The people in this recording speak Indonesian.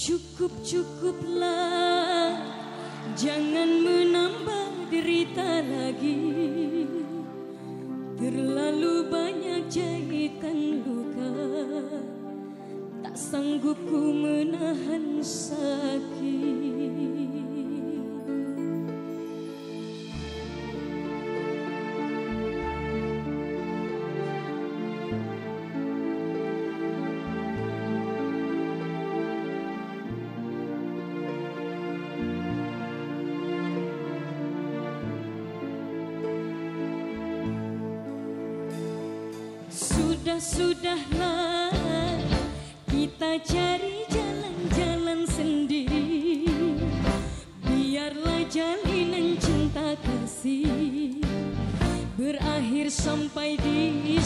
Cukup-cukuplah Jangan menambah derita lagi. Terlalu banyak jahitan luka Tak sanggup ku menahan sakit Sudah-sudahlah kita cari jalan-jalan sendiri. Biarlah jalinan cinta kasih berakhir sampai di